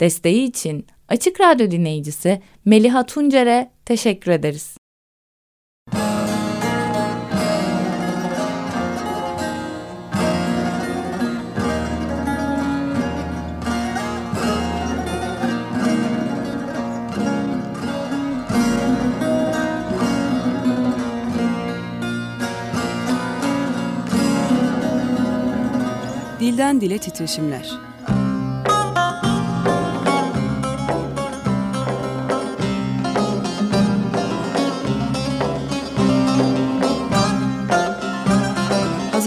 Desteği için Açık Radyo dinleyicisi Meliha Tuncer'e teşekkür ederiz. Dilden Dile Titreşimler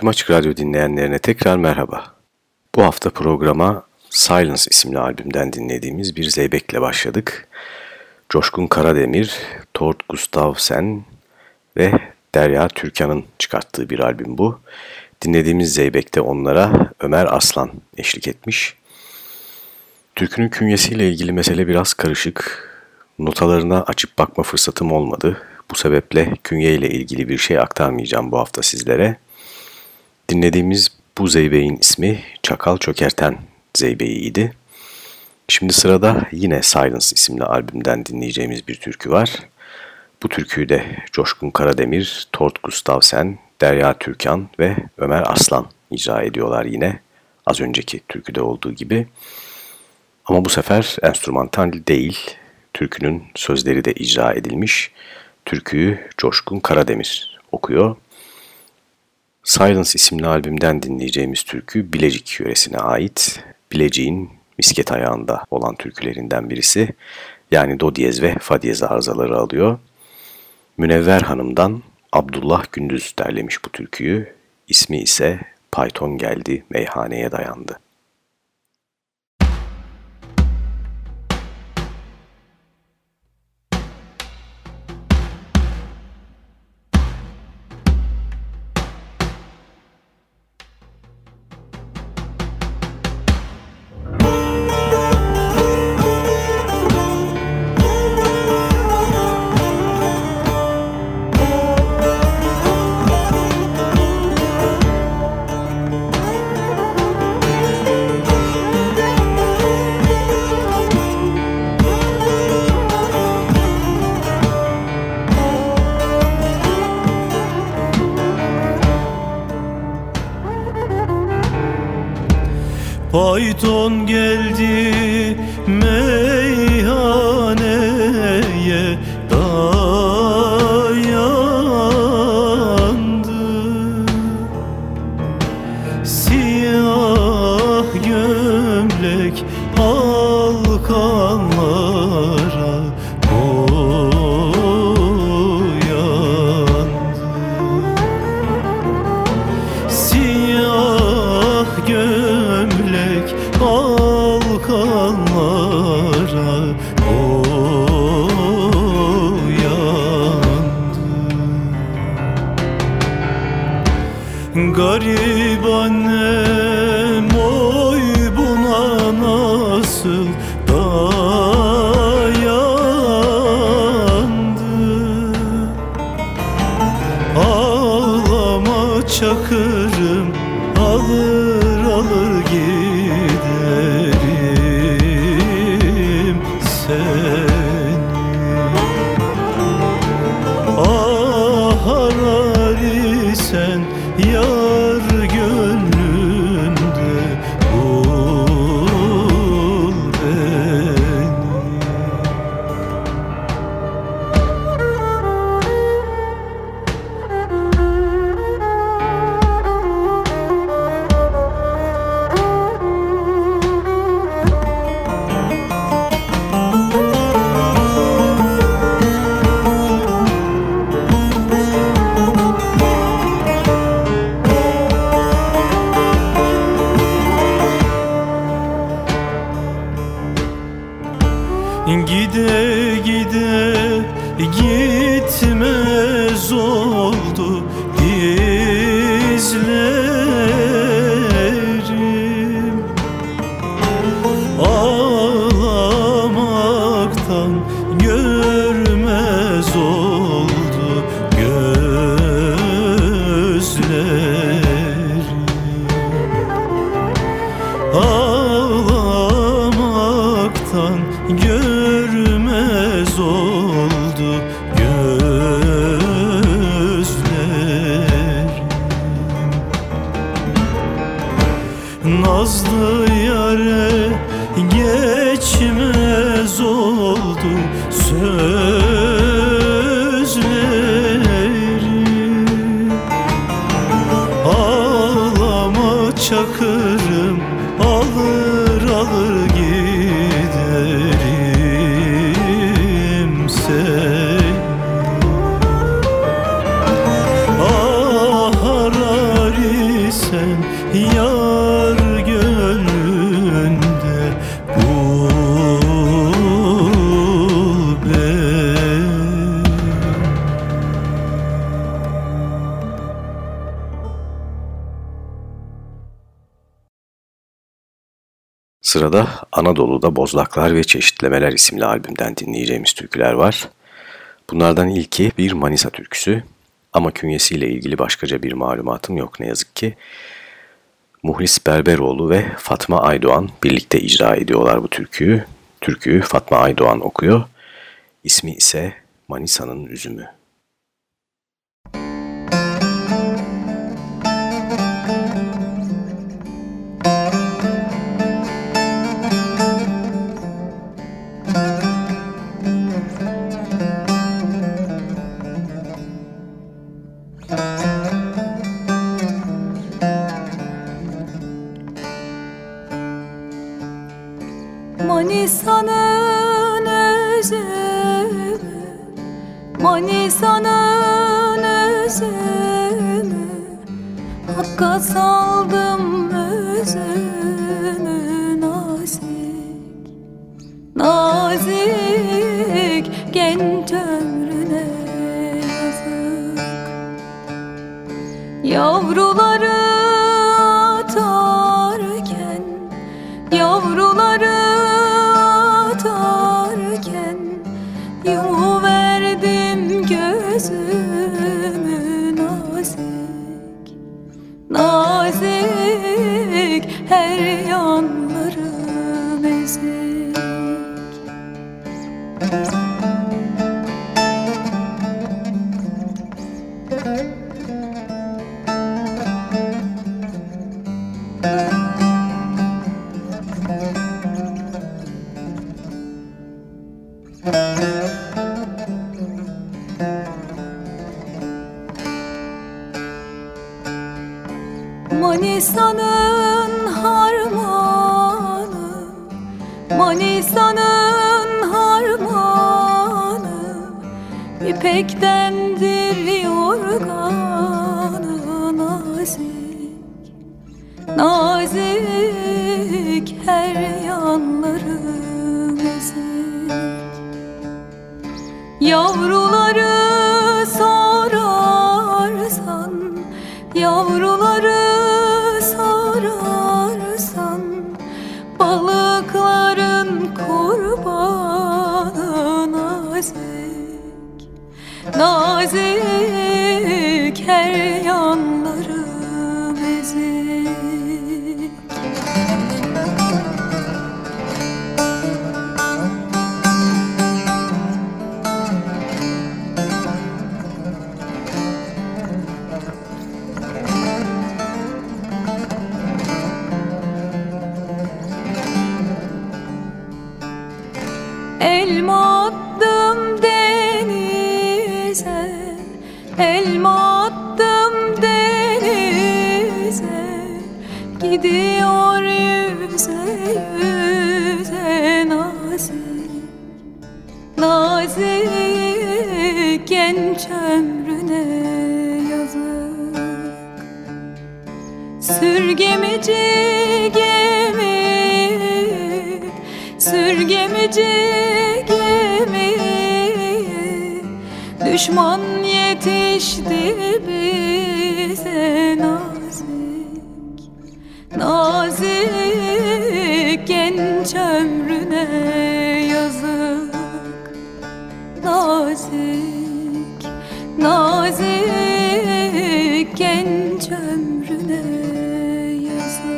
Tüm Açık Radyo dinleyenlerine tekrar merhaba. Bu hafta programa Silence isimli albümden dinlediğimiz bir zeybekle başladık. Coşkun Karademir, Tord Gustavsen ve Derya Türkan'ın çıkarttığı bir albüm bu. Dinlediğimiz zeybekte onlara Ömer Aslan eşlik etmiş. Türkünün künyesiyle ilgili mesele biraz karışık. Notalarına açıp bakma fırsatım olmadı. Bu sebeple künye ile ilgili bir şey aktarmayacağım bu hafta sizlere. Dinlediğimiz bu zeybeğin ismi Çakal Çökerten zeybeğiydi. Şimdi sırada yine Silence isimli albümden dinleyeceğimiz bir türkü var. Bu türküyü de Coşkun Karademir, Tort Gustavsen, Derya Türkan ve Ömer Aslan icra ediyorlar yine. Az önceki türküde olduğu gibi. Ama bu sefer enstrümantal değil, türkünün sözleri de icra edilmiş. Türküyü Coşkun Karademir okuyor. Silence isimli albümden dinleyeceğimiz türkü Bilecik yöresine ait. Bilecik'in misket ayağında olan türkülerinden birisi. Yani do diyez ve fa diyez arızaları alıyor. Münevver Hanım'dan Abdullah Gündüz derlemiş bu türküyü. İsmi ise Python geldi meyhaneye dayandı. Python geldi alır alır Sırada Anadolu'da Bozlaklar ve Çeşitlemeler isimli albümden dinleyeceğimiz türküler var. Bunlardan ilki bir Manisa türküsü ama künyesiyle ilgili başkaca bir malumatım yok ne yazık ki. Muhlis Berberoğlu ve Fatma Aydoğan birlikte icra ediyorlar bu türküyü. Türküyü Fatma Aydoğan okuyor. İsmi ise Manisa'nın Üzümü. Manisa'nın özümü Manisa'nın özümü Hakka saldım özümü nazik. Nazik genç ömrüne yazık. Yavruları gidiyor yüze yüze nazik. Nazik genç ömrüne yazık. Sürgemici gemi Sürgemici gemi. Düşman yetişti bize genç ömrüne yazık Nazik, nazik genç ömrüne yazık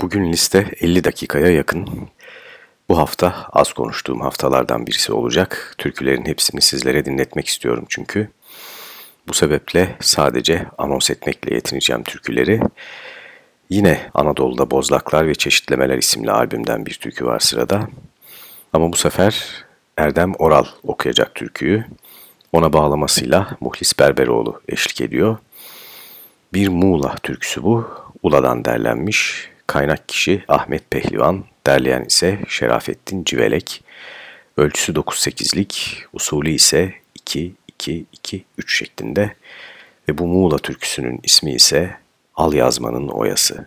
Bugün liste 50 dakikaya yakın. Bu hafta az konuştuğum haftalardan birisi olacak. Türkülerin hepsini sizlere dinletmek istiyorum çünkü. Bu sebeple sadece anons etmekle yetineceğim türküleri. Yine Anadolu'da Bozlaklar ve Çeşitlemeler isimli albümden bir türkü var sırada. Ama bu sefer Erdem Oral okuyacak türküyü. Ona bağlamasıyla Muhlis Berberoğlu eşlik ediyor. Bir Muğla türküsü bu. Ula'dan derlenmiş. Kaynak kişi Ahmet Pehlivan, derleyen ise Şerafettin Civelek. Ölçüsü 9-8'lik, usulü ise 2-2-2-3 şeklinde. Ve bu Muğla türküsünün ismi ise Al Yazmanın Oyası.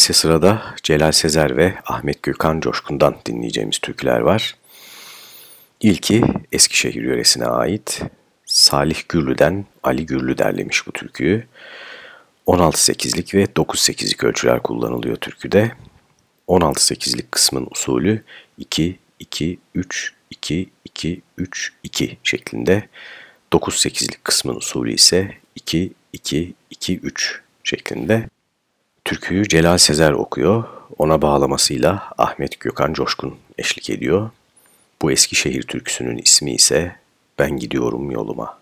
İse sırada Celal Sezer ve Ahmet Gökhan Coşkun'dan dinleyeceğimiz türküler var. İlki Eskişehir yöresine ait. Salih Gürlü'den Ali Gürlü derlemiş bu türküyü. 16-8'lik ve 9-8'lik ölçüler kullanılıyor türküde. 16-8'lik kısmın usulü 2-2-3-2-2-3-2 şeklinde. 9-8'lik kısmın usulü ise 2-2-2-3 şeklinde. Türküyü Celal Sezer okuyor, ona bağlamasıyla Ahmet Gökhan Coşkun eşlik ediyor. Bu Eskişehir türküsünün ismi ise Ben Gidiyorum Yoluma.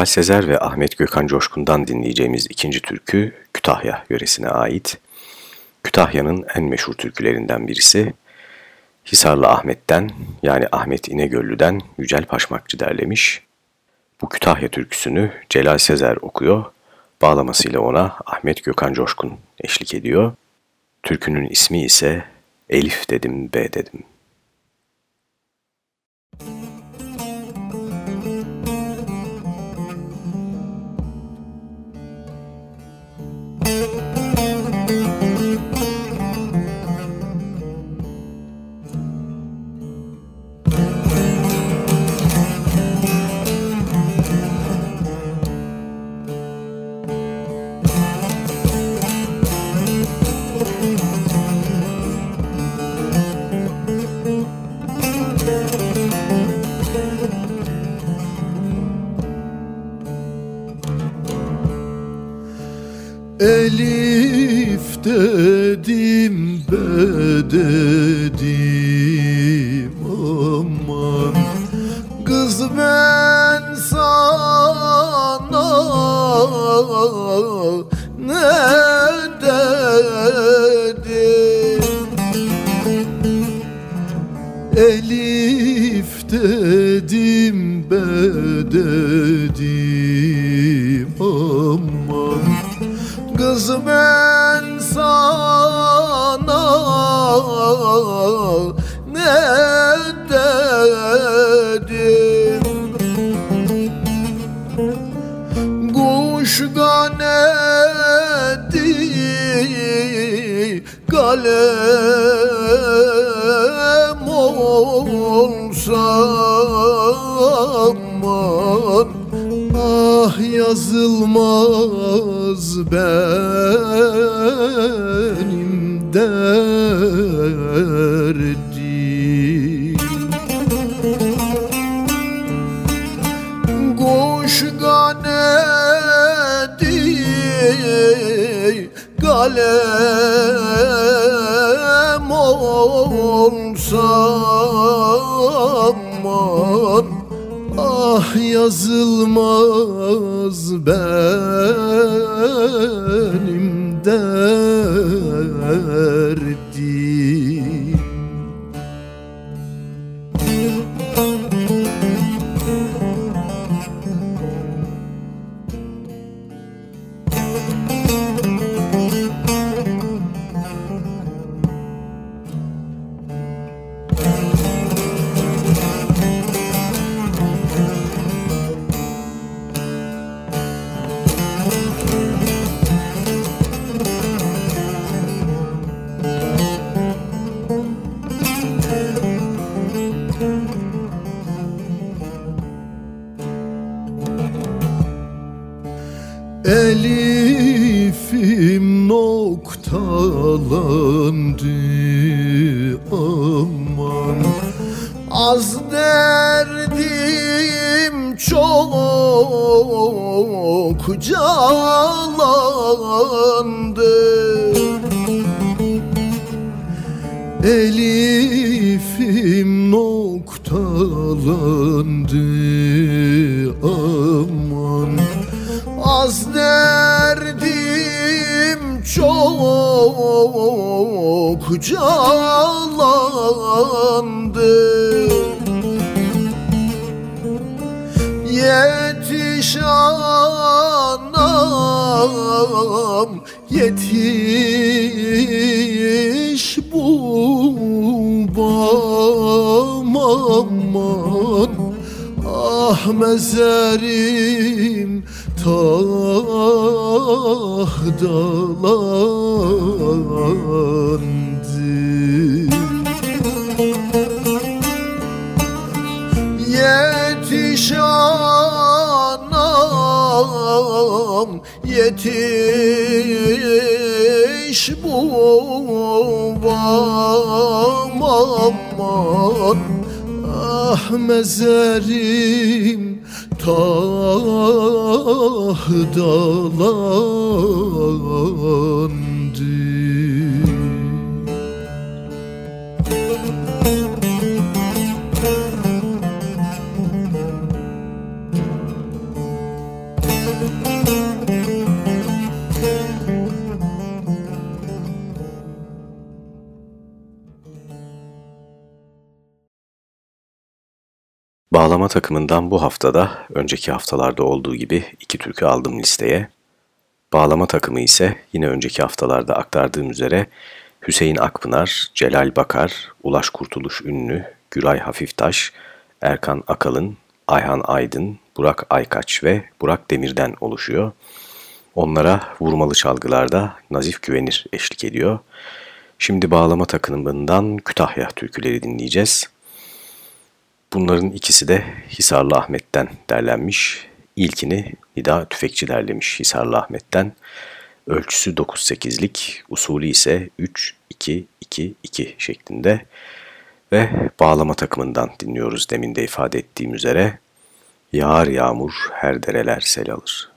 Celal Sezer ve Ahmet Gökhan Coşkun'dan dinleyeceğimiz ikinci türkü Kütahya yöresine ait. Kütahya'nın en meşhur türkülerinden birisi. Hisarlı Ahmet'ten yani Ahmet İnegöllü'den Yücel Paşmakçı derlemiş. Bu Kütahya türküsünü Celal Sezer okuyor. Bağlamasıyla ona Ahmet Gökhan Coşkun eşlik ediyor. Türkünün ismi ise Elif dedim B dedim. Kalem olsa aman Ah yazılmaz benim derdim noktalandı aman. Az derdim çok calandı. Elifim noktalandı aman. Az derdim çok calandı Yetiş anam yetiş babam aman Ah mezerim tahdalandı Yetiş anam yetiş babam. Aman Ah mezerim tahdalandı Bağlama takımından bu haftada önceki haftalarda olduğu gibi iki türkü aldım listeye. Bağlama takımı ise yine önceki haftalarda aktardığım üzere Hüseyin Akpınar, Celal Bakar, Ulaş Kurtuluş Ünlü, Güray Hafiftaş, Erkan Akalın, Ayhan Aydın, Burak Aykaç ve Burak Demir'den oluşuyor. Onlara vurmalı çalgılarda Nazif Güvenir eşlik ediyor. Şimdi bağlama takımından Kütahya türküleri dinleyeceğiz. Bunların ikisi de Hisarlı Ahmet'ten derlenmiş. İlkini Nida Tüfekçi derlemiş Hisarlı Ahmet'ten. Ölçüsü 9-8'lik, usulü ise 3-2-2-2 şeklinde. Ve bağlama takımından dinliyoruz demin de ifade ettiğim üzere. Yağar yağmur her dereler sel alır.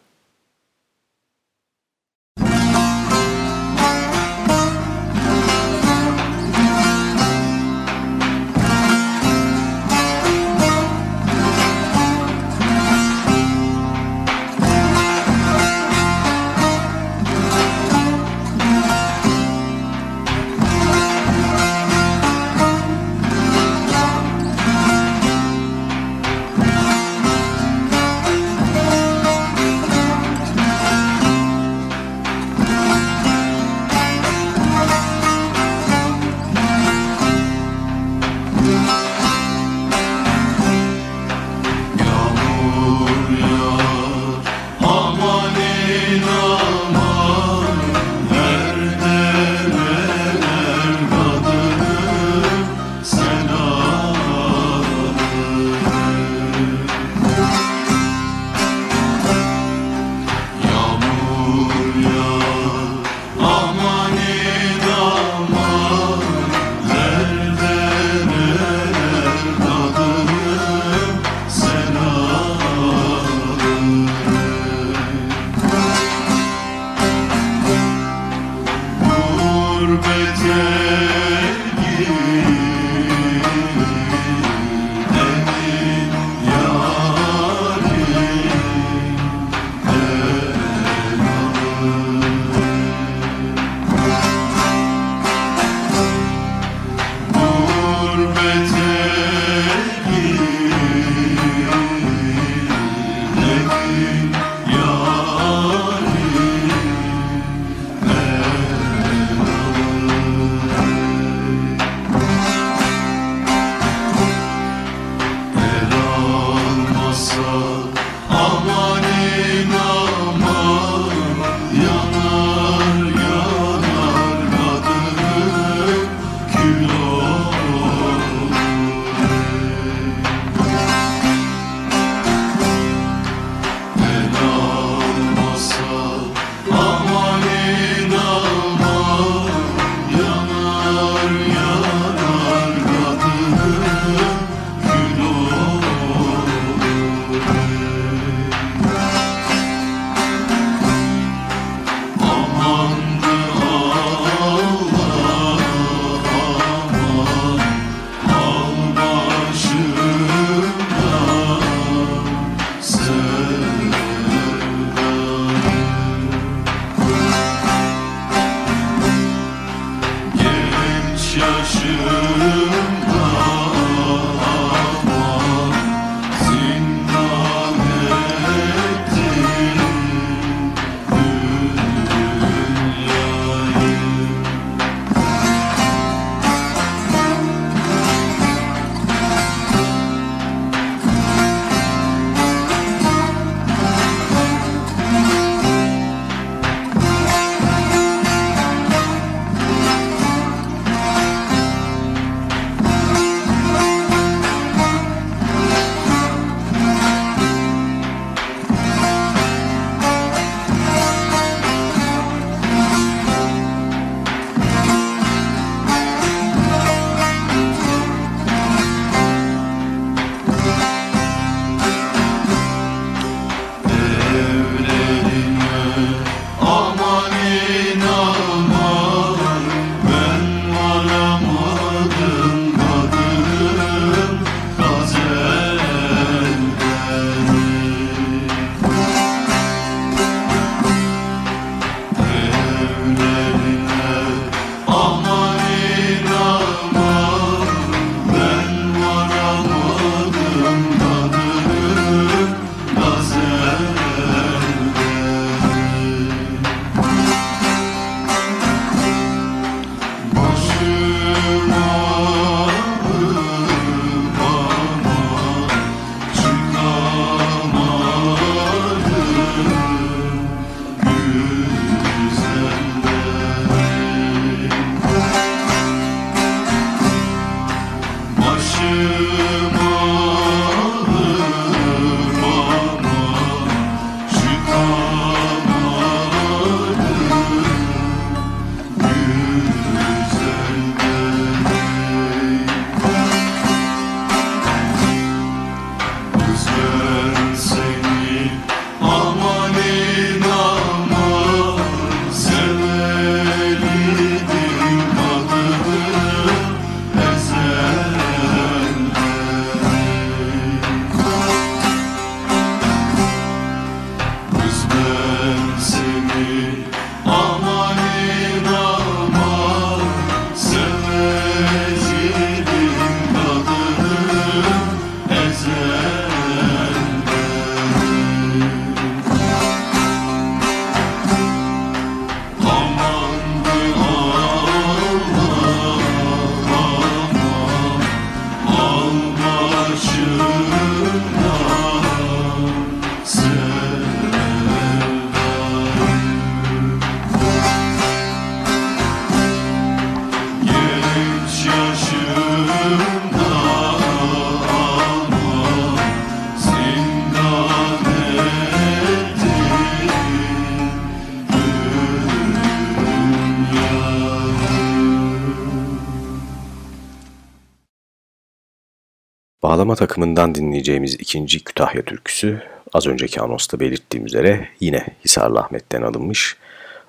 Takımından dinleyeceğimiz ikinci Kütahya türküsü az önceki anosta belirttiğim üzere yine Hisarlı Ahmet'ten alınmış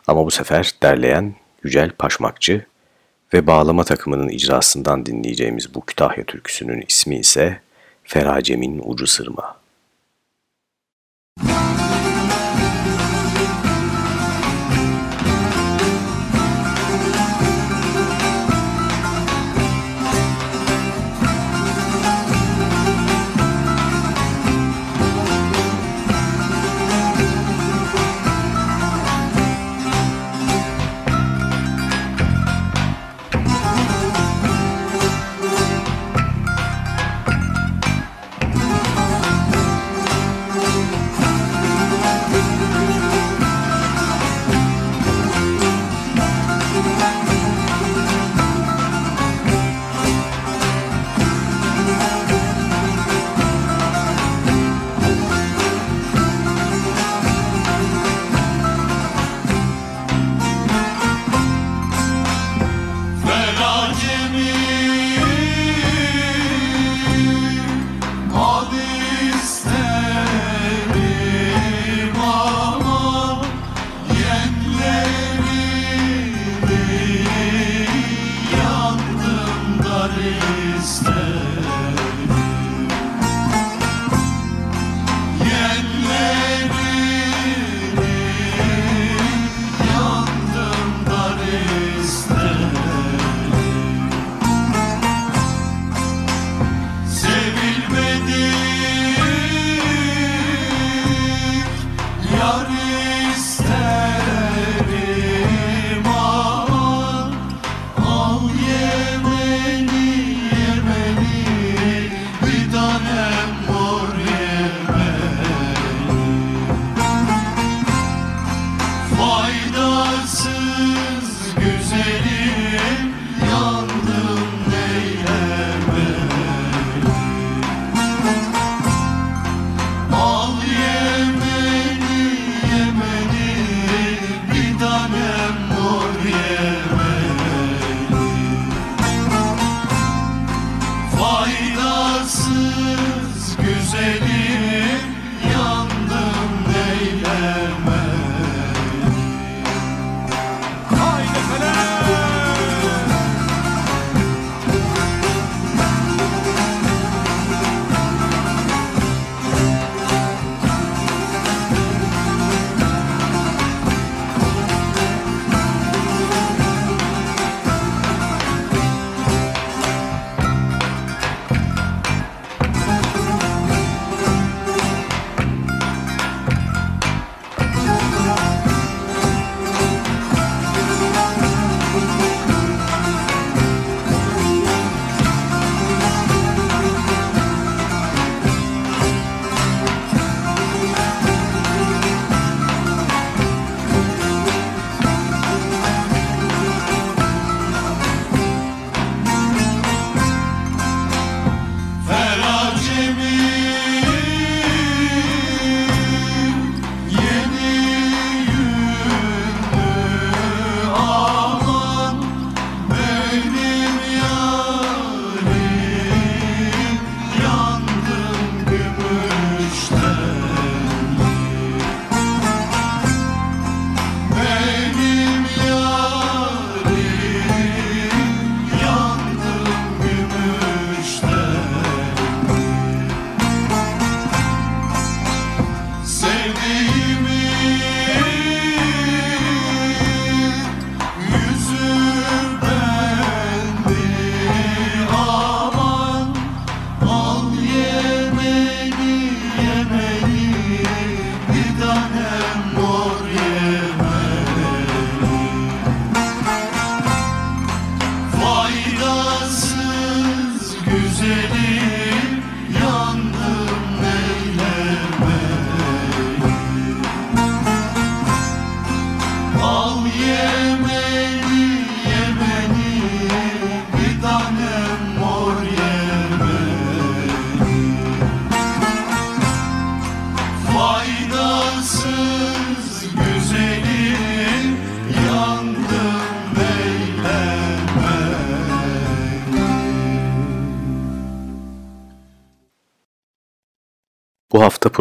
ama bu sefer derleyen Yücel Paşmakçı ve bağlama takımının icrasından dinleyeceğimiz bu Kütahya türküsünün ismi ise Feracemin Ucu Sırma. Bu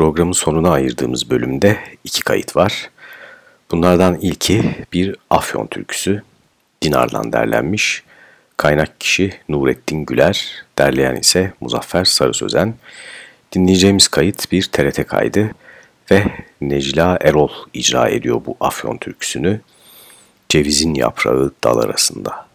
programın sonuna ayırdığımız bölümde iki kayıt var. Bunlardan ilki bir Afyon türküsü, Dinar'dan derlenmiş. Kaynak kişi Nurettin Güler, derleyen ise Muzaffer Sarı Sözen. Dinleyeceğimiz kayıt bir TRT kaydı ve Necla Erol icra ediyor bu Afyon türküsünü. Cevizin yaprağı dal arasında.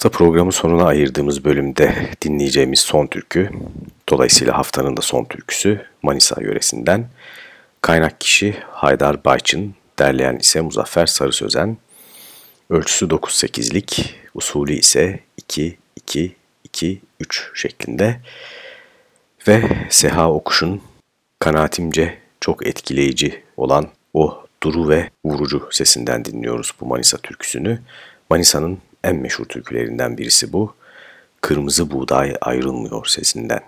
Hafta programın sonuna ayırdığımız bölümde dinleyeceğimiz son türkü, dolayısıyla haftanın da son türküsü Manisa yöresinden. Kaynak kişi Haydar Bayçın, derleyen ise Muzaffer Sarı Sözen. Ölçüsü 9-8'lik, usulü ise 2-2-2-3 şeklinde. Ve Seha Okuş'un kanaatimce çok etkileyici olan o duru ve vurucu sesinden dinliyoruz bu Manisa türküsünü. Manisa'nın en meşhur türkülerinden birisi bu. Kırmızı buğday ayrılmıyor sesinden.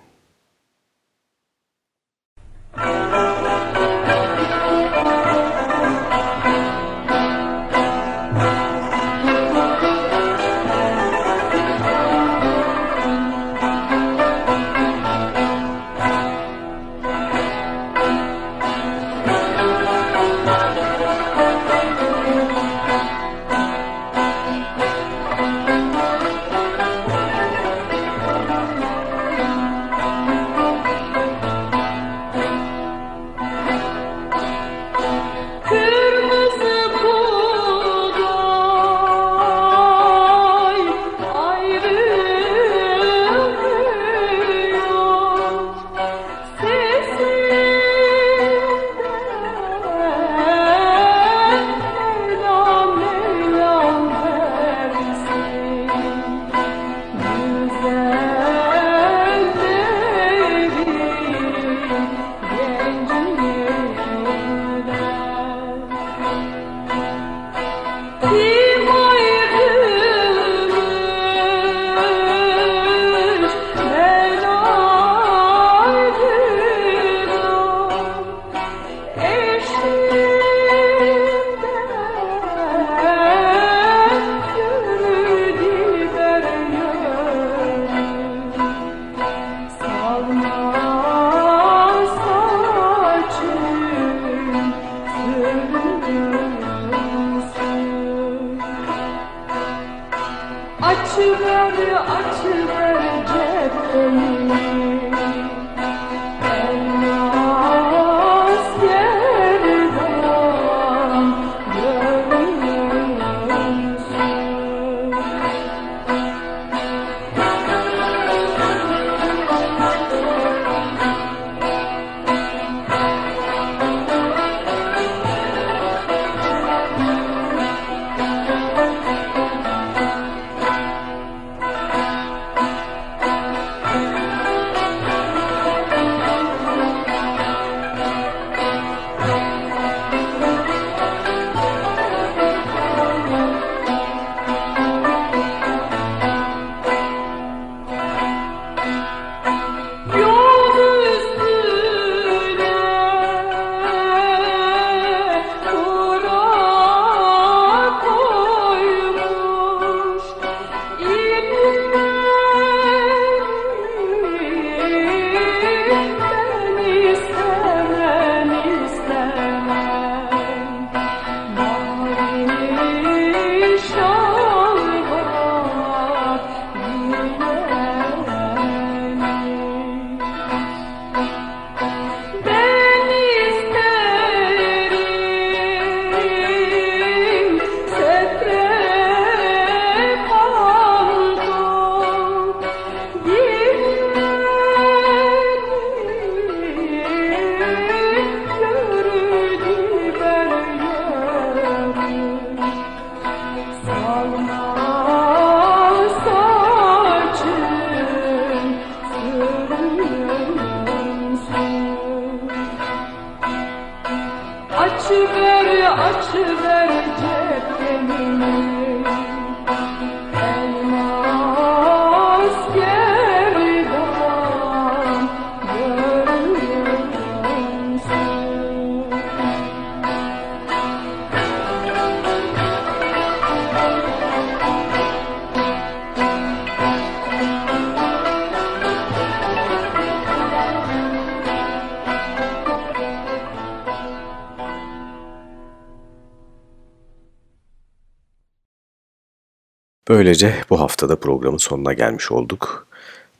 Böylece bu haftada programın sonuna gelmiş olduk.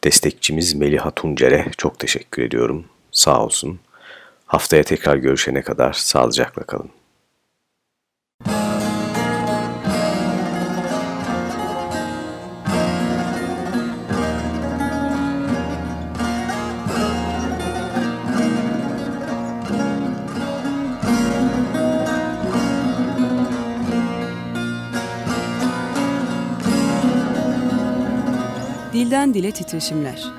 Destekçimiz Meliha Tuncer'e çok teşekkür ediyorum. Sağ olsun. Haftaya tekrar görüşene kadar sağlıcakla kalın. Dilden Dile Titreşimler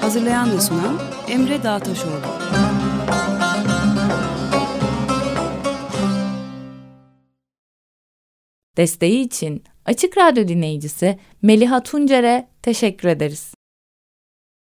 Hazırlayan ve sunan Emre Dağtaşoğlu. Desteği için Açık Radyo dinleyicisi Meliha Tuncer'e teşekkür ederiz.